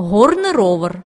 горний ровер.